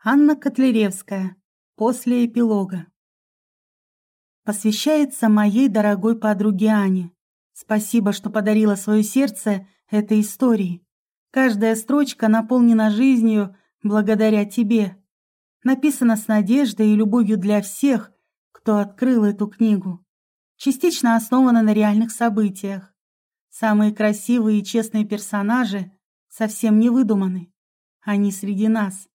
Анна Котляревская. После эпилога. Посвящается моей дорогой подруге Ане. Спасибо, что подарила свое сердце этой истории. Каждая строчка наполнена жизнью благодаря тебе. Написана с надеждой и любовью для всех, кто открыл эту книгу. Частично основана на реальных событиях. Самые красивые и честные персонажи совсем не выдуманы. Они среди нас.